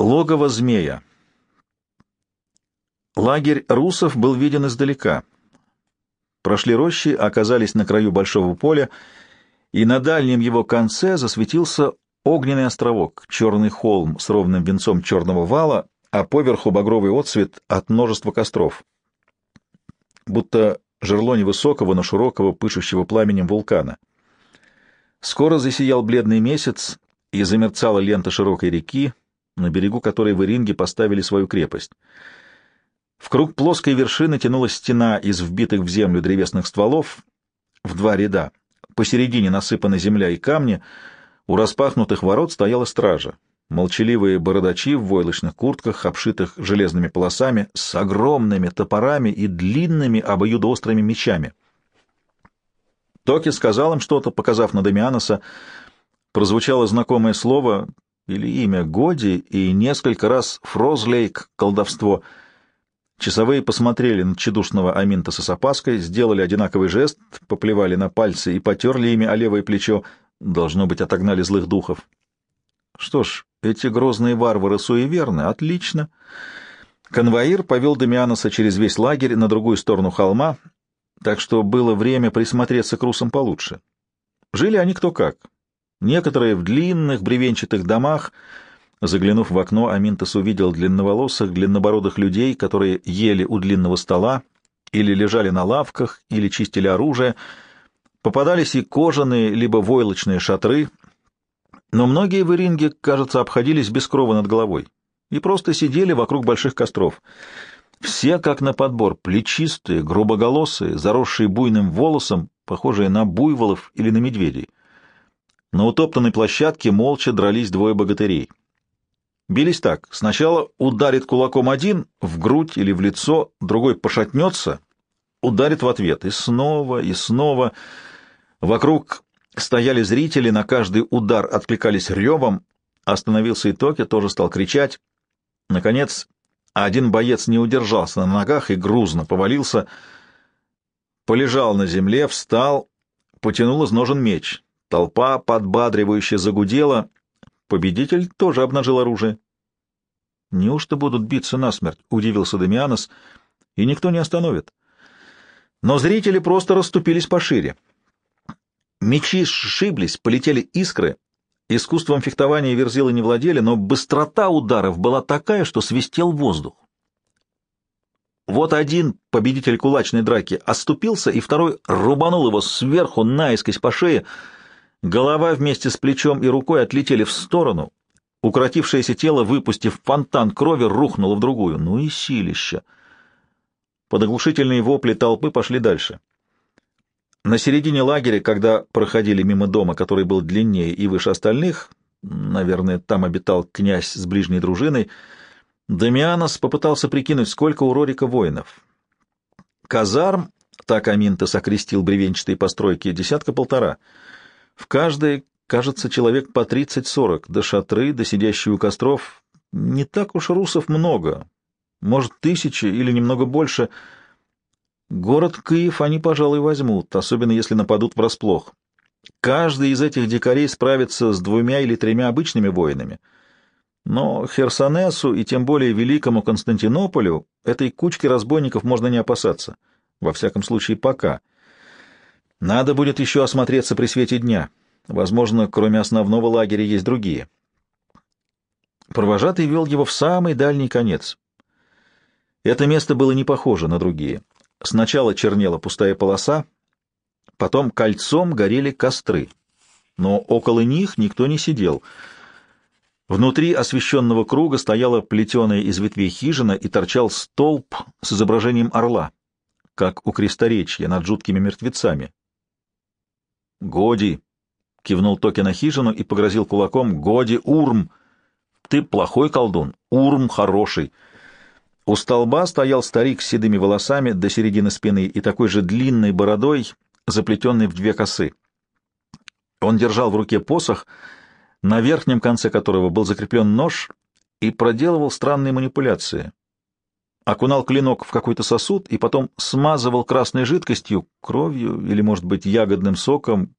Логово змея. Лагерь русов был виден издалека. Прошли рощи, оказались на краю большого поля, и на дальнем его конце засветился огненный островок, черный холм с ровным венцом черного вала, а поверху багровый отсвет от множества костров. Будто жерло невысокого, но широкого, пышущего пламенем вулкана. Скоро засиял бледный месяц, и замерцала лента широкой реки, на берегу которой в Иринге поставили свою крепость. В круг плоской вершины тянулась стена из вбитых в землю древесных стволов в два ряда. Посередине насыпана земля и камни, у распахнутых ворот стояла стража. Молчаливые бородачи в войлочных куртках, обшитых железными полосами, с огромными топорами и длинными обоюдоострыми мечами. Токи сказал им что-то, показав на Дамианоса. Прозвучало знакомое слово, или имя Годи и несколько раз Фрозлейк — колдовство. Часовые посмотрели на тщедушного Аминтаса с опаской, сделали одинаковый жест, поплевали на пальцы и потерли ими о левое плечо, должно быть, отогнали злых духов. Что ж, эти грозные варвары суеверны, отлично. Конвоир повел Дамианоса через весь лагерь на другую сторону холма, так что было время присмотреться к русам получше. Жили они кто как. Некоторые в длинных бревенчатых домах. Заглянув в окно, Аминтос увидел длинноволосых, длиннобородых людей, которые ели у длинного стола или лежали на лавках, или чистили оружие. Попадались и кожаные, либо войлочные шатры, но многие в Иринге, кажется, обходились без крова над головой и просто сидели вокруг больших костров. Все, как на подбор, плечистые, грубоголосые, заросшие буйным волосом, похожие на буйволов или на медведей. На утоптанной площадке молча дрались двое богатырей. Бились так. Сначала ударит кулаком один в грудь или в лицо, другой пошатнется, ударит в ответ. И снова, и снова. Вокруг стояли зрители, на каждый удар откликались ревом. Остановился и Токи, тоже стал кричать. Наконец, один боец не удержался на ногах и грузно повалился, полежал на земле, встал, потянул из ножен меч. Толпа подбадривающе загудела. Победитель тоже обнажил оружие. «Неужто будут биться насмерть?» — удивился Дамианос. «И никто не остановит». Но зрители просто расступились пошире. Мечи сшиблись, полетели искры. Искусством фехтования верзилы не владели, но быстрота ударов была такая, что свистел воздух. Вот один победитель кулачной драки оступился, и второй рубанул его сверху наискось по шее — Голова вместе с плечом и рукой отлетели в сторону. Укротившееся тело, выпустив фонтан крови, рухнуло в другую. Ну и силища! Под оглушительные вопли толпы пошли дальше. На середине лагеря, когда проходили мимо дома, который был длиннее и выше остальных, наверное, там обитал князь с ближней дружиной, Дамианос попытался прикинуть, сколько у Рорика воинов. Казарм, так Аминтес окрестил бревенчатые постройки, десятка-полтора — в каждой, кажется, человек по 30-40, до шатры, до сидящие у костров. Не так уж русов много, может, тысячи или немного больше. Город Киев они, пожалуй, возьмут, особенно если нападут врасплох. Каждый из этих дикарей справится с двумя или тремя обычными воинами. Но Херсонесу и тем более Великому Константинополю этой кучки разбойников можно не опасаться. Во всяком случае, пока. Надо будет еще осмотреться при свете дня. Возможно, кроме основного лагеря есть другие. Провожатый вел его в самый дальний конец. Это место было не похоже на другие. Сначала чернела пустая полоса, потом кольцом горели костры. Но около них никто не сидел. Внутри освещенного круга стояла плетеная из ветвей хижина и торчал столб с изображением орла, как у кресторечья над жуткими мертвецами. «Годи!» — кивнул Токи на хижину и погрозил кулаком. «Годи, Урм! Ты плохой колдун, Урм хороший!» У столба стоял старик с седыми волосами до середины спины и такой же длинной бородой, заплетенной в две косы. Он держал в руке посох, на верхнем конце которого был закреплен нож, и проделывал странные манипуляции. Окунал клинок в какой-то сосуд и потом смазывал красной жидкостью, кровью или, может быть, ягодным соком,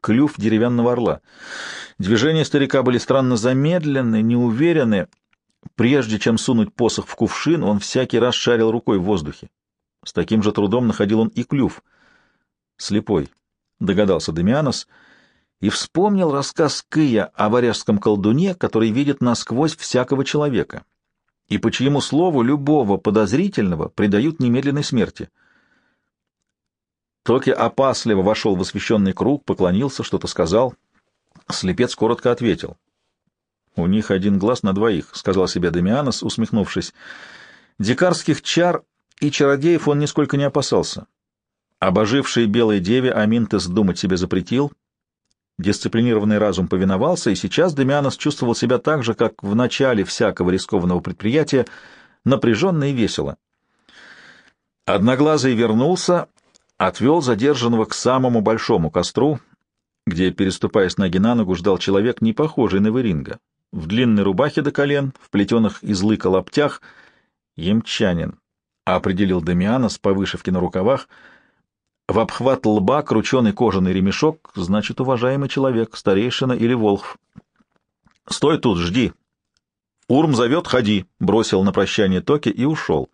клюв деревянного орла. Движения старика были странно замедлены, неуверенны. Прежде чем сунуть посох в кувшин, он всякий раз шарил рукой в воздухе. С таким же трудом находил он и клюв. Слепой, догадался Демианос, и вспомнил рассказ Кыя о варяжском колдуне, который видит насквозь всякого человека, и по чьему слову любого подозрительного предают немедленной смерти. Токи опасливо вошел в освещенный круг, поклонился, что-то сказал. Слепец коротко ответил. «У них один глаз на двоих», — сказал себе Демианос, усмехнувшись. Дикарских чар и чародеев он нисколько не опасался. Обоживший белой деве Аминтес думать себе запретил. Дисциплинированный разум повиновался, и сейчас Демианос чувствовал себя так же, как в начале всякого рискованного предприятия, напряженно и весело. Одноглазый вернулся, отвел задержанного к самому большому костру, где, переступая с ноги на ногу, ждал человек, не похожий на Веринга. В длинной рубахе до колен, в плетеных из лыка лаптях, ямчанин, определил Дамианос по вышивке на рукавах. В обхват лба крученый кожаный ремешок, значит, уважаемый человек, старейшина или волхв. «Стой тут, жди!» «Урм зовет, ходи!» — бросил на прощание Токи и ушел.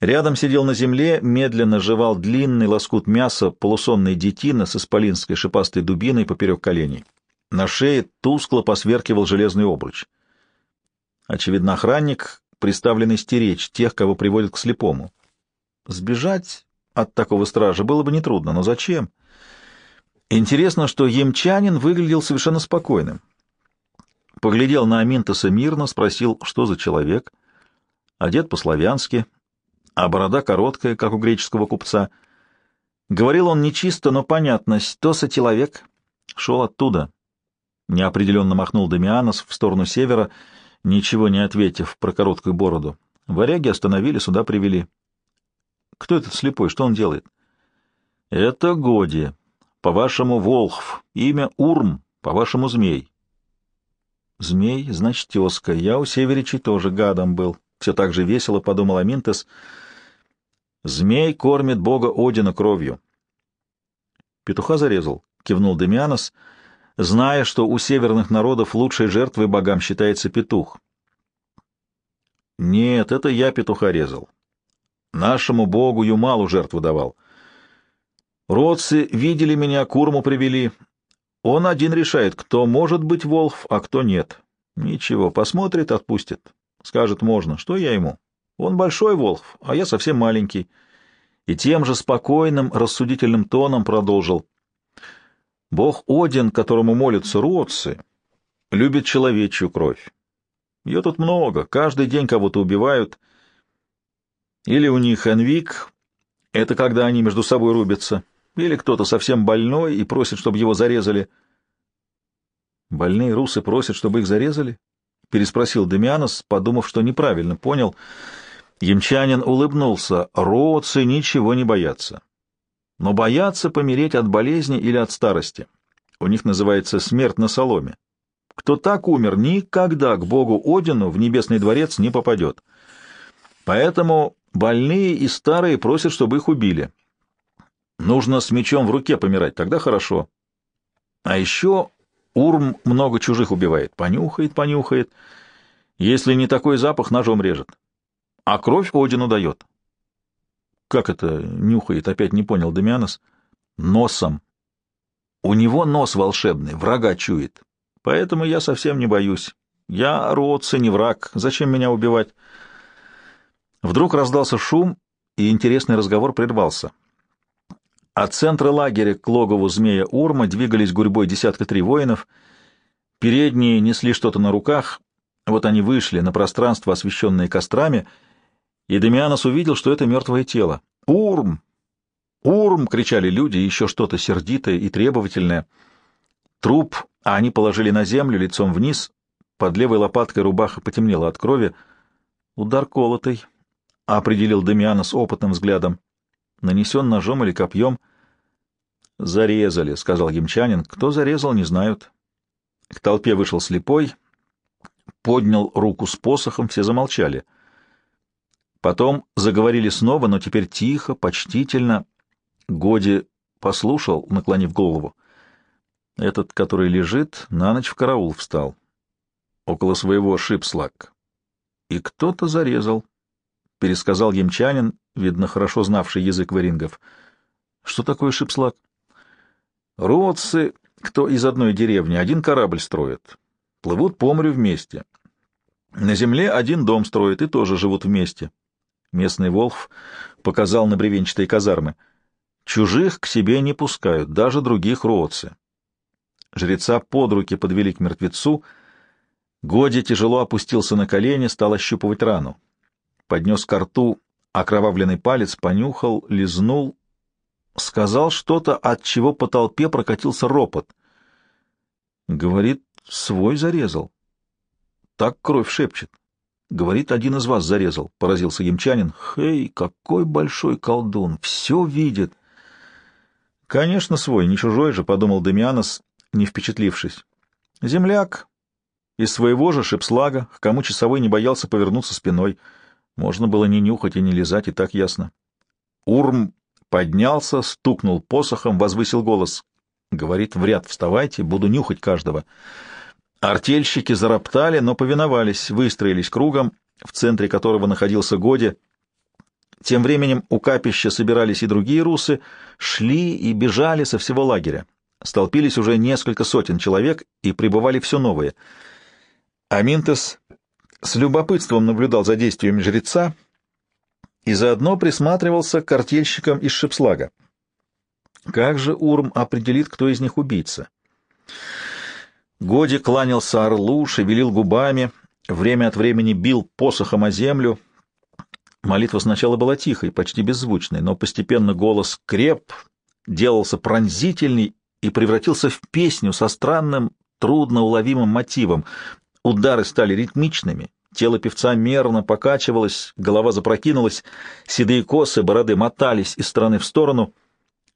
Рядом сидел на земле, медленно жевал длинный лоскут мяса полусонной детины с исполинской шипастой дубиной поперек коленей. На шее тускло посверкивал железный обруч. Очевидно, охранник, приставленный стеречь тех, кого приводят к слепому. Сбежать от такого стража было бы нетрудно, но зачем? Интересно, что емчанин выглядел совершенно спокойным. Поглядел на Аминтоса мирно, спросил, что за человек. Одет по-славянски, а борода короткая, как у греческого купца. Говорил он нечисто, но понятно, то человек шел оттуда. Неопределенно махнул Дамианос в сторону севера, ничего не ответив про короткую бороду. Варяги остановили, сюда привели. Кто этот слепой? Что он делает? Это Годи. По-вашему, Волхв. Имя Урм. По-вашему, Змей. Змей, значит, тезка. Я у Северичей тоже гадом был. Все так же весело, подумал Аминтес. Змей кормит бога Одина кровью. Петуха зарезал, кивнул Демианос, зная, что у северных народов лучшей жертвой богам считается петух. Нет, это я петуха резал. Нашему богу Юмалу жертву давал. Родцы видели меня, курму привели. Он один решает, кто может быть волхв, а кто нет. Ничего, посмотрит, отпустит. Скажет, можно. Что я ему? Он большой Волхв, а я совсем маленький. И тем же спокойным, рассудительным тоном продолжил. Бог Один, которому молятся родцы, любит человечью кровь. Ее тут много, каждый день кого-то убивают. Или у них энвик, это когда они между собой рубятся, или кто-то совсем больной и просит, чтобы его зарезали. Больные русы просят, чтобы их зарезали? — переспросил Демианос, подумав, что неправильно понял. Емчанин улыбнулся. Роцы ничего не боятся. Но боятся помереть от болезни или от старости. У них называется смерть на соломе. Кто так умер, никогда к богу Одину в небесный дворец не попадет. Поэтому больные и старые просят, чтобы их убили. Нужно с мечом в руке помирать, тогда хорошо. А еще Урм много чужих убивает. Понюхает, понюхает. Если не такой запах, ножом режет. А кровь Одину дает. Как это нюхает, опять не понял Демианос. Носом. У него нос волшебный, врага чует. Поэтому я совсем не боюсь. Я родцы, не враг. Зачем меня убивать? Вдруг раздался шум, и интересный разговор прервался. От центра лагеря к логову змея Урма двигались гурьбой десятка три воинов. Передние несли что-то на руках. Вот они вышли на пространство, освещенное кострами, и Демианос увидел, что это мертвое тело. «Урм! Урм!» — кричали люди, еще что-то сердитое и требовательное. Труп, а они положили на землю лицом вниз. Под левой лопаткой рубаха потемнела от крови. «Удар колотый», — определил Демианос опытным взглядом. Нанесен ножом или копьем. «Зарезали», — сказал ямчанин. «Кто зарезал, не знают». К толпе вышел слепой, поднял руку с посохом, все замолчали. Потом заговорили снова, но теперь тихо, почтительно. Годи послушал, наклонив голову. Этот, который лежит, на ночь в караул встал. около своего шипслаг. И кто-то зарезал, — пересказал ямчанин, видно, хорошо знавший язык варингов. Что такое шипслаг? Родцы, кто из одной деревни, один корабль строят. Плывут по морю вместе. На земле один дом строят и тоже живут вместе. Местный Волф показал на бревенчатые казармы. Чужих к себе не пускают, даже других родцы. Жреца под руки подвели к мертвецу. Годи тяжело опустился на колени, стал ощупывать рану. Поднес к рту окровавленный палец, понюхал, лизнул, сказал что-то, от чего по толпе прокатился ропот. Говорит, свой зарезал. Так кровь шепчет. Говорит, один из вас зарезал, — поразился ямчанин. Хей, какой большой колдун, все видит. Конечно, свой, не чужой же, — подумал Демианос, не впечатлившись. Земляк. Из своего же шипслага, к кому часовой не боялся повернуться спиной. Можно было не нюхать и не лизать, и так ясно. Урм поднялся, стукнул посохом, возвысил голос. Говорит, в ряд вставайте, буду нюхать каждого. Артельщики зароптали, но повиновались, выстроились кругом, в центре которого находился Годи. Тем временем у капища собирались и другие русы, шли и бежали со всего лагеря. Столпились уже несколько сотен человек и прибывали все новые. Аминтес с любопытством наблюдал за действиями жреца и заодно присматривался к артельщикам из Шипслага. Как же Урм определит, кто из них убийца? Годи кланялся орлу, шевелил губами, время от времени бил посохом о землю. Молитва сначала была тихой, почти беззвучной, но постепенно голос креп, делался пронзительней и превратился в песню со странным, трудно уловимым мотивом. Удары стали ритмичными, тело певца мерно покачивалось, голова запрокинулась, седые косы, бороды мотались из стороны в сторону —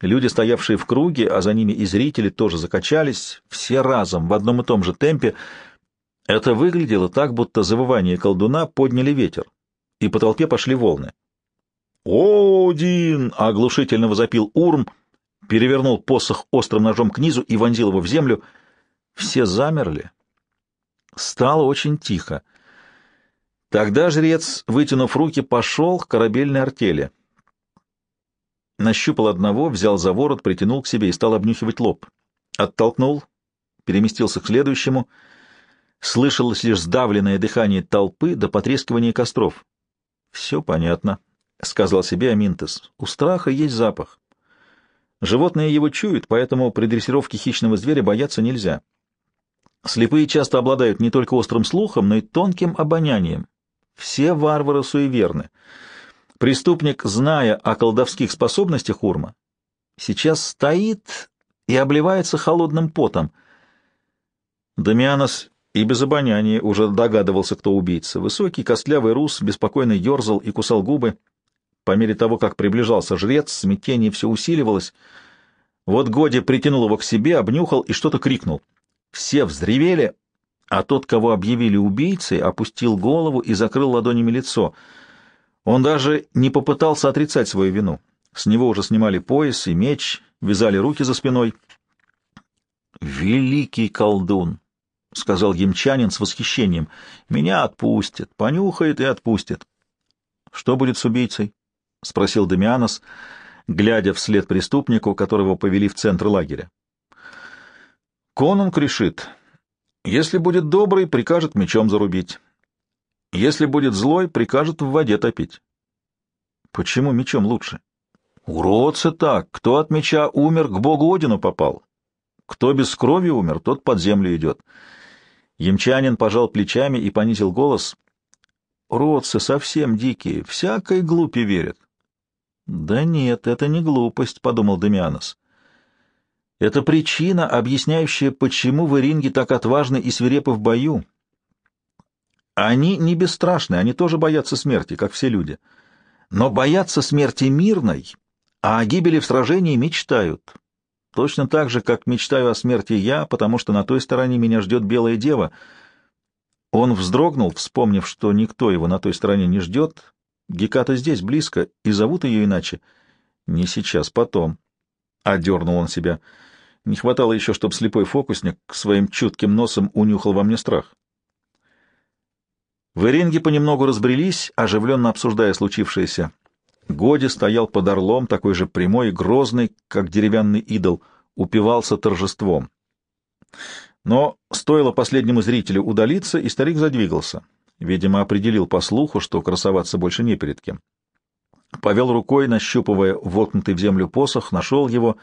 Люди, стоявшие в круге, а за ними и зрители, тоже закачались, все разом, в одном и том же темпе. Это выглядело так, будто завывание колдуна подняли ветер, и по толпе пошли волны. «Один!» — оглушительно возопил Урм, перевернул посох острым ножом к низу и вонзил его в землю. Все замерли. Стало очень тихо. Тогда жрец, вытянув руки, пошел к корабельной артели нащупал одного, взял за ворот, притянул к себе и стал обнюхивать лоб. Оттолкнул, переместился к следующему. Слышалось лишь сдавленное дыхание толпы до потрескивания костров. — Все понятно, — сказал себе Аминтес. — У страха есть запах. Животные его чуют, поэтому при дрессировке хищного зверя бояться нельзя. Слепые часто обладают не только острым слухом, но и тонким обонянием. Все варвары суеверны. Преступник, зная о колдовских способностях Урма, сейчас стоит и обливается холодным потом. Дамианос и без обоняния уже догадывался, кто убийца. Высокий, костлявый рус беспокойно ерзал и кусал губы. По мере того, как приближался жрец, смятение все усиливалось. Вот Годи притянул его к себе, обнюхал и что-то крикнул. Все взревели, а тот, кого объявили убийцей, опустил голову и закрыл ладонями лицо — он даже не попытался отрицать свою вину. С него уже снимали пояс и меч, вязали руки за спиной. «Великий колдун!» — сказал ямчанин с восхищением. «Меня отпустят, понюхает и отпустит». «Что будет с убийцей?» — спросил Дамианос, глядя вслед преступнику, которого повели в центр лагеря. «Конунг решит. Если будет добрый, прикажет мечом зарубить. Если будет злой, прикажет в воде топить. Почему мечом лучше? Уродцы так. Кто от меча умер, к богу Одину попал. Кто без крови умер, тот под землю идет. Емчанин пожал плечами и понизил голос. Уродцы совсем дикие, всякой глупе верят. Да нет, это не глупость, — подумал Демианос. Это причина, объясняющая, почему в Иринге так отважны и свирепы в бою. Они не бесстрашны, они тоже боятся смерти, как все люди. Но боятся смерти мирной, а о гибели в сражении мечтают. Точно так же, как мечтаю о смерти я, потому что на той стороне меня ждет белая дева. Он вздрогнул, вспомнив, что никто его на той стороне не ждет. Геката здесь, близко, и зовут ее иначе. Не сейчас, потом. Одернул он себя. Не хватало еще, чтобы слепой фокусник своим чутким носом унюхал во мне страх. В Эринге понемногу разбрелись, оживленно обсуждая случившееся. Годи стоял под орлом, такой же прямой и грозный, как деревянный идол, упивался торжеством. Но стоило последнему зрителю удалиться, и старик задвигался. Видимо, определил по слуху, что красоваться больше не перед кем. Повел рукой, нащупывая воткнутый в землю посох, нашел его,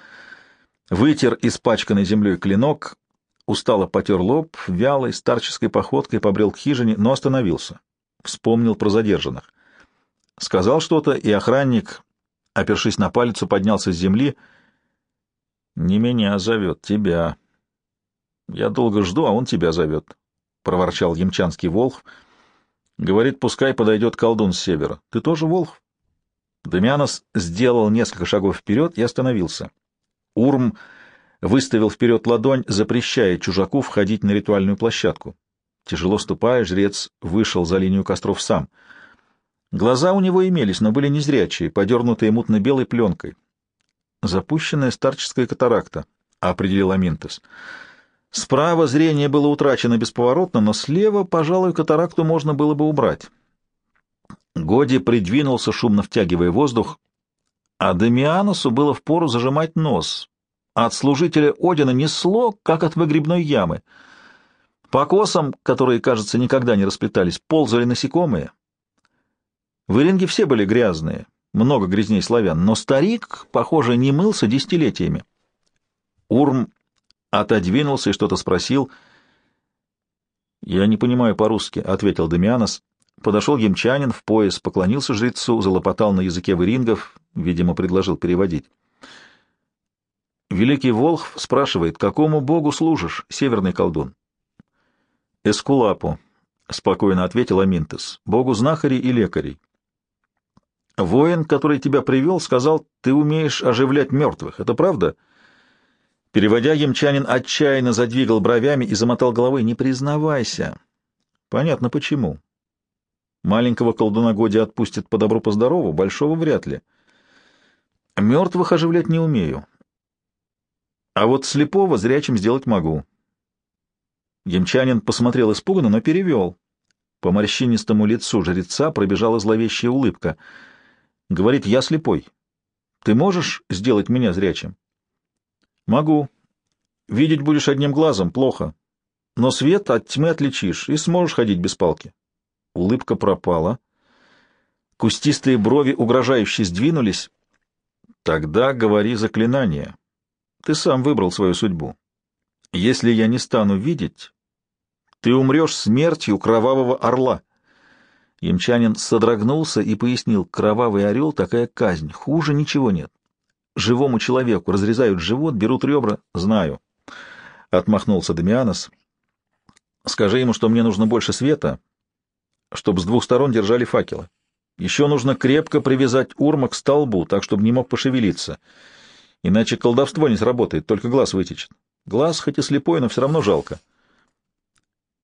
вытер испачканной землей клинок, устало потер лоб, вялой, старческой походкой побрел к хижине, но остановился. Вспомнил про задержанных. Сказал что-то, и охранник, опершись на палец, поднялся с земли. «Не меня зовет, тебя». «Я долго жду, а он тебя зовет», — проворчал ямчанский волх. «Говорит, пускай подойдет колдун с севера. Ты тоже волх?» Дамианос сделал несколько шагов вперед и остановился. Урм выставил вперед ладонь, запрещая чужаку входить на ритуальную площадку. Тяжело ступая, жрец вышел за линию костров сам. Глаза у него имелись, но были незрячие, подернутые мутно-белой пленкой. «Запущенная старческая катаракта», — определил Аминтес. Справа зрение было утрачено бесповоротно, но слева, пожалуй, катаракту можно было бы убрать. Годи придвинулся, шумно втягивая воздух, а Демианосу было впору зажимать нос. От служителя Одина несло, как от выгребной ямы. По косам, которые, кажется, никогда не расплетались, ползали насекомые. В Иринге все были грязные, много грязней славян, но старик, похоже, не мылся десятилетиями. Урм отодвинулся и что-то спросил. «Я не понимаю по-русски», — ответил Демианос. Подошел емчанин в пояс, поклонился жрецу, залопотал на языке вырингов, видимо, предложил переводить. Великий Волхв спрашивает, какому богу служишь, северный колдун? Эскулапу, — спокойно ответил Аминтес, — богу знахарей и лекарей. Воин, который тебя привел, сказал, ты умеешь оживлять мертвых. Это правда? Переводя, емчанин отчаянно задвигал бровями и замотал головой. Не признавайся. Понятно, почему. Маленького колдуна Годи отпустит по добру, по здорову, большого вряд ли. Мертвых оживлять не умею. А вот слепого зрячим сделать могу. Емчанин посмотрел испуганно, но перевел. По морщинистому лицу жреца пробежала зловещая улыбка. Говорит, я слепой. Ты можешь сделать меня зрячим? Могу. Видеть будешь одним глазом, плохо. Но свет от тьмы отличишь и сможешь ходить без палки. Улыбка пропала. Кустистые брови угрожающе сдвинулись. Тогда говори заклинание. Ты сам выбрал свою судьбу. Если я не стану видеть, ты умрешь смертью кровавого орла. Ямчанин содрогнулся и пояснил, кровавый орел — такая казнь, хуже ничего нет. Живому человеку разрезают живот, берут ребра. Знаю. Отмахнулся Дамианос. Скажи ему, что мне нужно больше света, чтобы с двух сторон держали факелы. Еще нужно крепко привязать урма к столбу, так, чтобы не мог пошевелиться. Иначе колдовство не сработает, только глаз вытечет. Глаз хоть и слепой, но все равно жалко.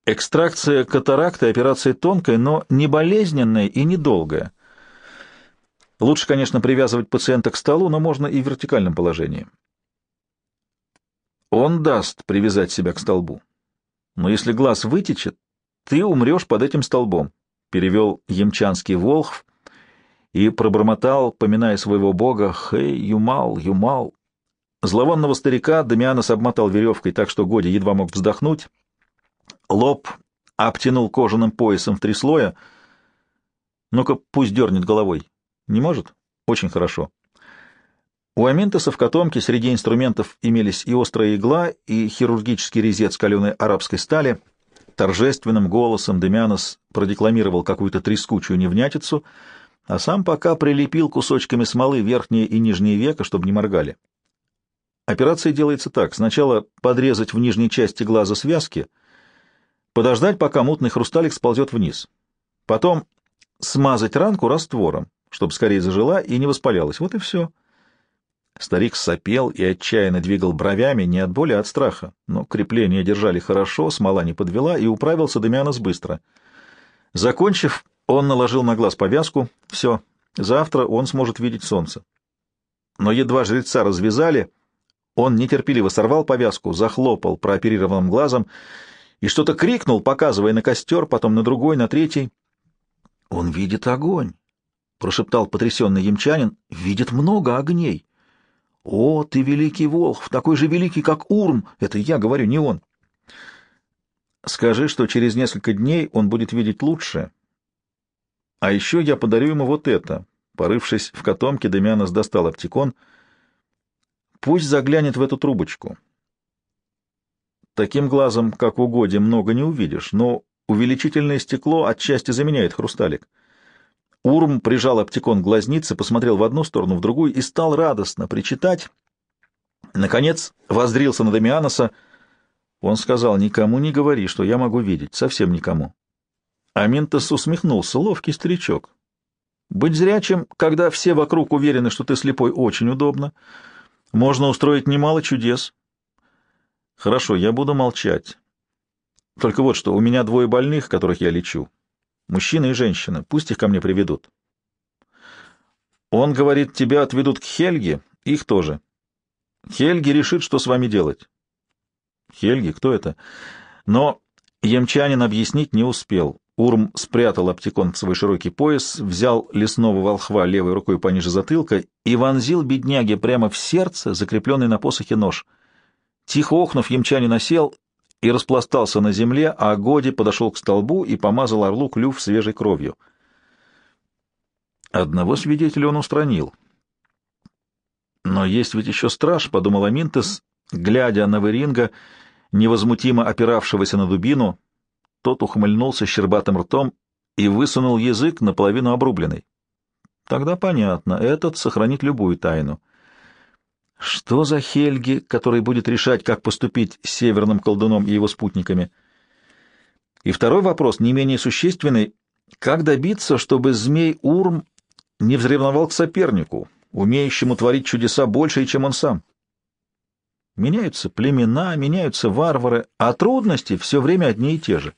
Экстракция катаракты — операция тонкая, но не болезненная и недолгая. Лучше, конечно, привязывать пациента к столу, но можно и в вертикальном положении. Он даст привязать себя к столбу. Но если глаз вытечет, ты умрешь под этим столбом, — перевел ямчанский волхв и пробормотал, поминая своего бога, «Хей, Юмал, Юмал». Зловонного старика Дамианос обмотал веревкой так, что Годи едва мог вздохнуть. Лоб обтянул кожаным поясом в три слоя. Ну-ка, пусть дернет головой. Не может? Очень хорошо. У Аминтеса в котомке среди инструментов имелись и острая игла, и хирургический резец каленой арабской стали — Торжественным голосом Демянос продекламировал какую-то трескучую невнятицу, а сам пока прилепил кусочками смолы верхние и нижние века, чтобы не моргали. Операция делается так. Сначала подрезать в нижней части глаза связки, подождать, пока мутный хрусталик сползет вниз. Потом смазать ранку раствором, чтобы скорее зажила и не воспалялась. Вот и все. Старик сопел и отчаянно двигал бровями не от боли, а от страха, но крепления держали хорошо, смола не подвела, и управился Дамианос быстро. Закончив, он наложил на глаз повязку. Все, завтра он сможет видеть солнце. Но едва жреца развязали, он нетерпеливо сорвал повязку, захлопал прооперированным глазом и что-то крикнул, показывая на костер, потом на другой, на третий — Он видит огонь, — прошептал потрясенный ямчанин. — Видит много огней. — О, ты великий Волхв, такой же великий, как Урм! Это я говорю, не он. Скажи, что через несколько дней он будет видеть лучше. А еще я подарю ему вот это. Порывшись в котомке, Демианос достал оптикон. Пусть заглянет в эту трубочку. Таким глазом, как у Годи, много не увидишь, но увеличительное стекло отчасти заменяет хрусталик. Урм прижал оптикон к глазнице, посмотрел в одну сторону, в другую и стал радостно причитать. Наконец воздрился на Дамианоса. Он сказал, никому не говори, что я могу видеть, совсем никому. Аминтос усмехнулся, ловкий старичок. Быть зрячим, когда все вокруг уверены, что ты слепой, очень удобно. Можно устроить немало чудес. Хорошо, я буду молчать. Только вот что, у меня двое больных, которых я лечу. Мужчина и женщина. Пусть их ко мне приведут. Он говорит, тебя отведут к Хельге, их тоже. Хельги решит, что с вами делать. Хельги, кто это? Но емчанин объяснить не успел. Урм спрятал оптикон в свой широкий пояс, взял лесного волхва левой рукой пониже затылка и вонзил бедняге прямо в сердце, закрепленный на посохе нож. Тихо охнув, емчанин осел и распластался на земле, а Годи подошел к столбу и помазал орлу клюв свежей кровью. Одного свидетеля он устранил. Но есть ведь еще страж, — подумал Аминтес, глядя на Веринга, невозмутимо опиравшегося на дубину. Тот ухмыльнулся щербатым ртом и высунул язык наполовину обрубленный. Тогда понятно, этот сохранит любую тайну. Что за Хельги, который будет решать, как поступить с северным колдуном и его спутниками? И второй вопрос, не менее существенный, как добиться, чтобы змей Урм не взревновал к сопернику, умеющему творить чудеса больше, чем он сам? Меняются племена, меняются варвары, а трудности все время одни и те же.